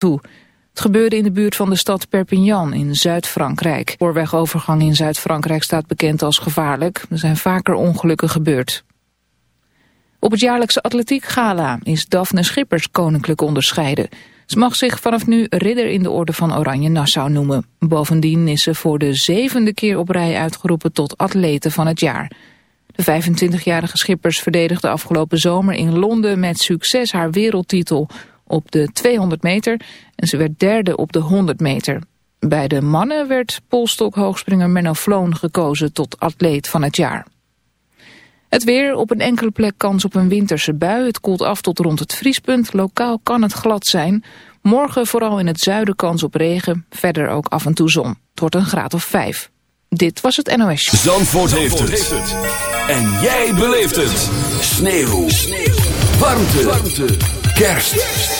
Het gebeurde in de buurt van de stad Perpignan in Zuid-Frankrijk. Spoorwegovergang in Zuid-Frankrijk staat bekend als gevaarlijk. Er zijn vaker ongelukken gebeurd. Op het jaarlijkse atletiekgala is Daphne Schippers koninklijk onderscheiden. Ze mag zich vanaf nu ridder in de orde van Oranje Nassau noemen. Bovendien is ze voor de zevende keer op rij uitgeroepen tot atlete van het jaar. De 25-jarige Schippers verdedigde afgelopen zomer in Londen met succes haar wereldtitel op de 200 meter en ze werd derde op de 100 meter. Bij de mannen werd polstok-hoogspringer Menno Floon gekozen tot atleet van het jaar. Het weer, op een enkele plek kans op een winterse bui. Het koelt af tot rond het vriespunt. Lokaal kan het glad zijn. Morgen vooral in het zuiden kans op regen. Verder ook af en toe zon. Het wordt een graad of vijf. Dit was het NOS. Zandvoort, heeft, het. En jij beleeft het. Sneeuw. Sneeuw. Warmte. Warmte. Kerst.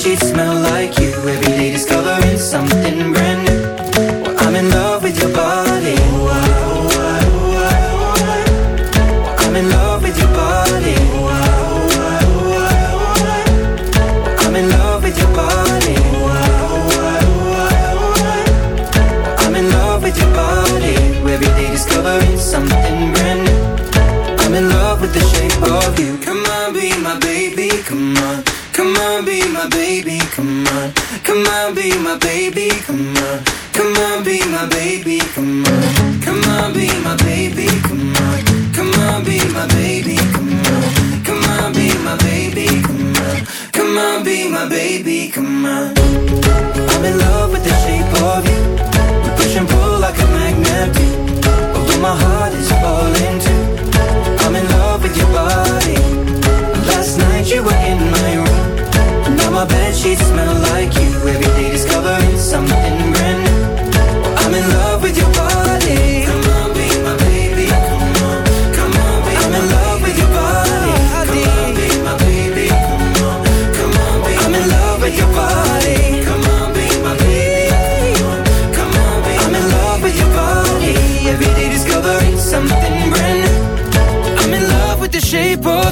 sheets smell like come on.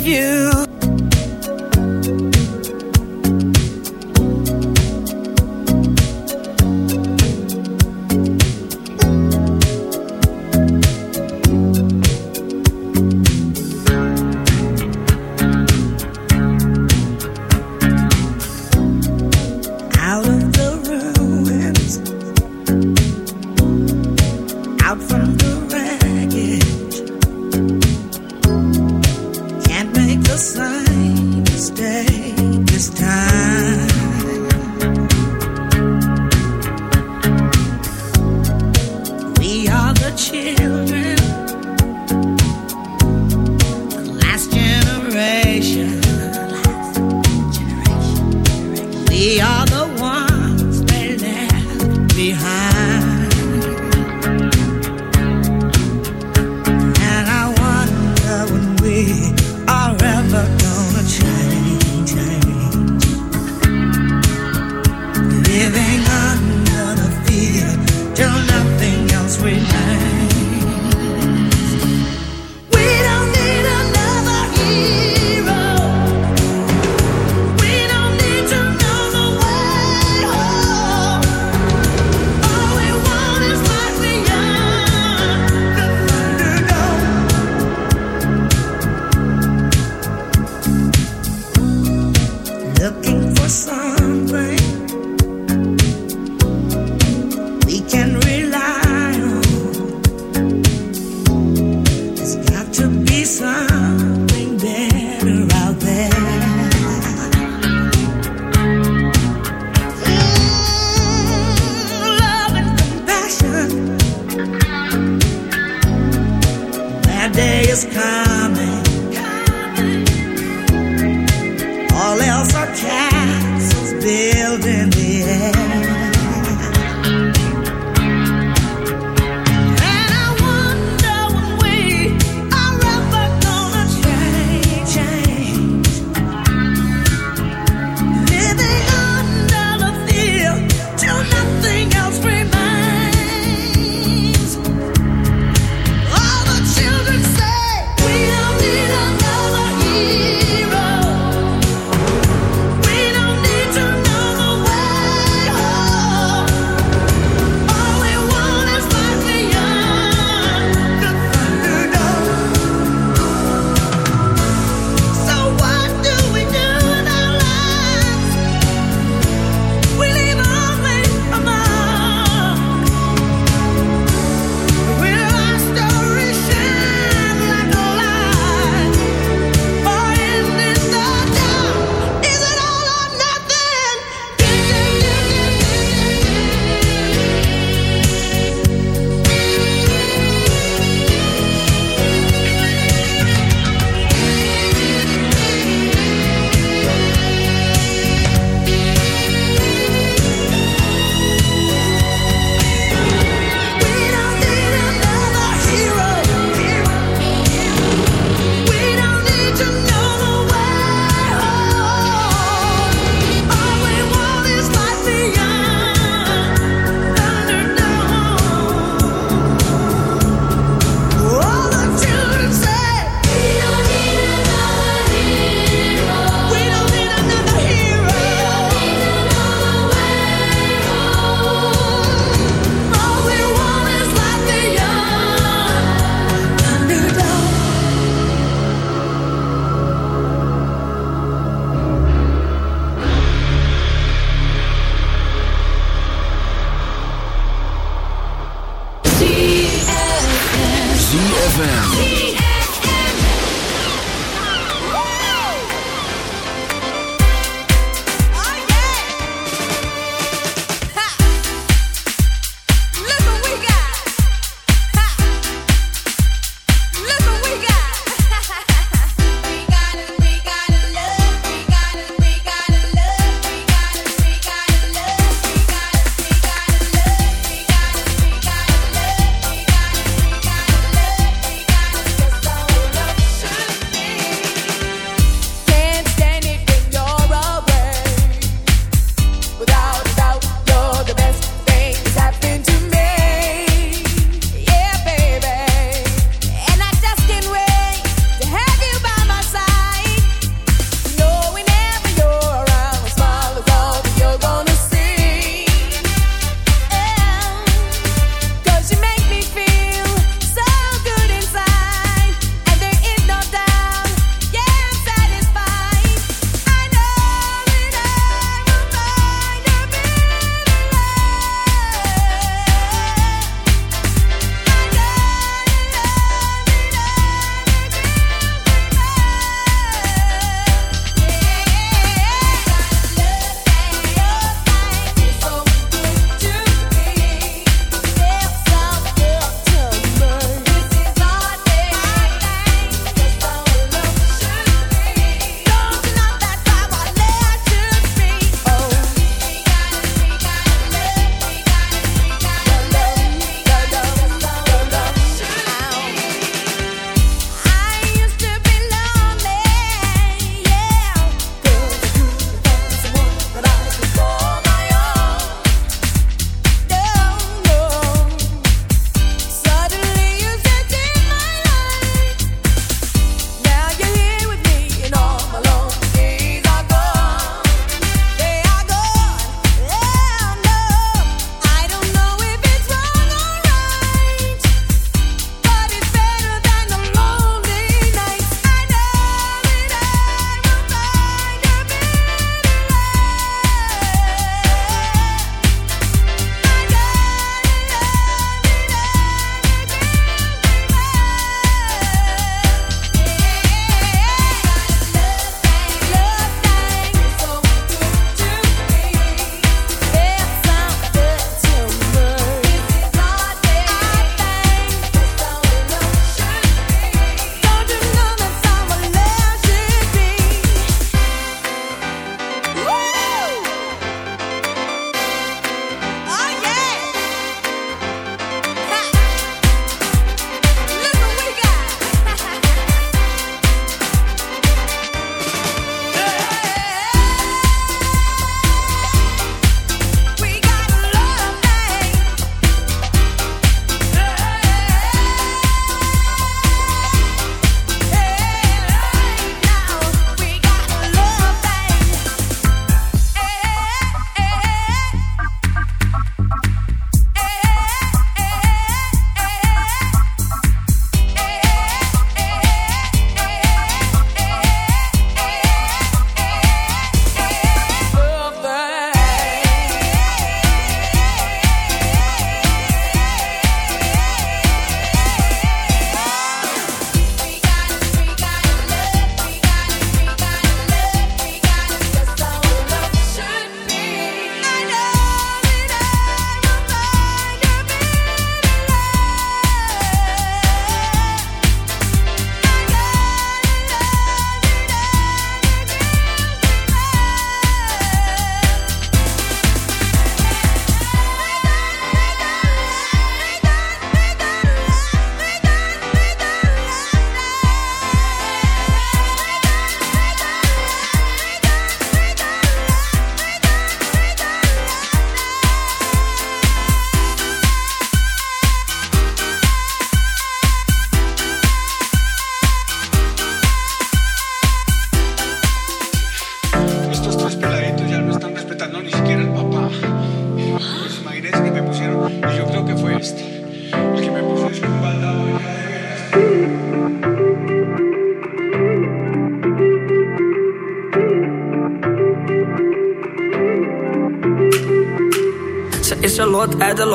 You.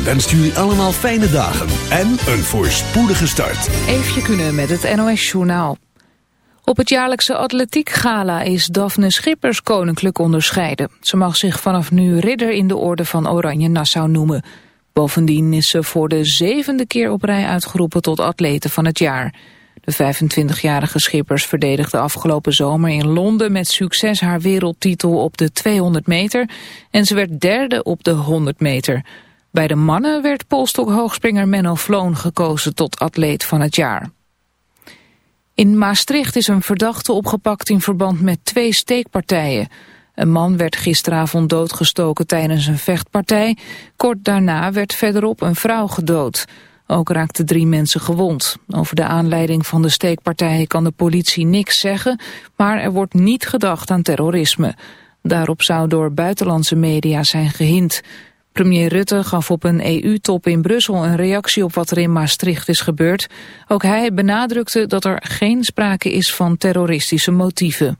ZFM wenst jullie allemaal fijne dagen en een voorspoedige start. Eefje kunnen met het NOS Journaal. Op het jaarlijkse atletiekgala is Daphne Schippers koninklijk onderscheiden. Ze mag zich vanaf nu ridder in de orde van Oranje Nassau noemen. Bovendien is ze voor de zevende keer op rij uitgeroepen tot atlete van het jaar. De 25-jarige Schippers verdedigde afgelopen zomer in Londen met succes haar wereldtitel op de 200 meter en ze werd derde op de 100 meter. Bij de mannen werd polstokhoogspringer Menno Vloon gekozen tot atleet van het jaar. In Maastricht is een verdachte opgepakt in verband met twee steekpartijen. Een man werd gisteravond doodgestoken tijdens een vechtpartij. Kort daarna werd verderop een vrouw gedood. Ook raakten drie mensen gewond. Over de aanleiding van de steekpartij kan de politie niks zeggen, maar er wordt niet gedacht aan terrorisme. Daarop zou door buitenlandse media zijn gehind. Premier Rutte gaf op een EU-top in Brussel een reactie op wat er in Maastricht is gebeurd. Ook hij benadrukte dat er geen sprake is van terroristische motieven.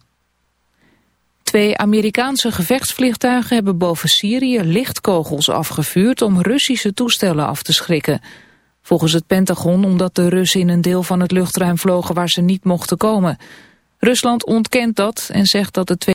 Twee Amerikaanse gevechtsvliegtuigen hebben boven Syrië lichtkogels afgevuurd om Russische toestellen af te schrikken. Volgens het Pentagon omdat de Russen in een deel van het luchtruim vlogen waar ze niet mochten komen. Rusland ontkent dat en zegt dat de twee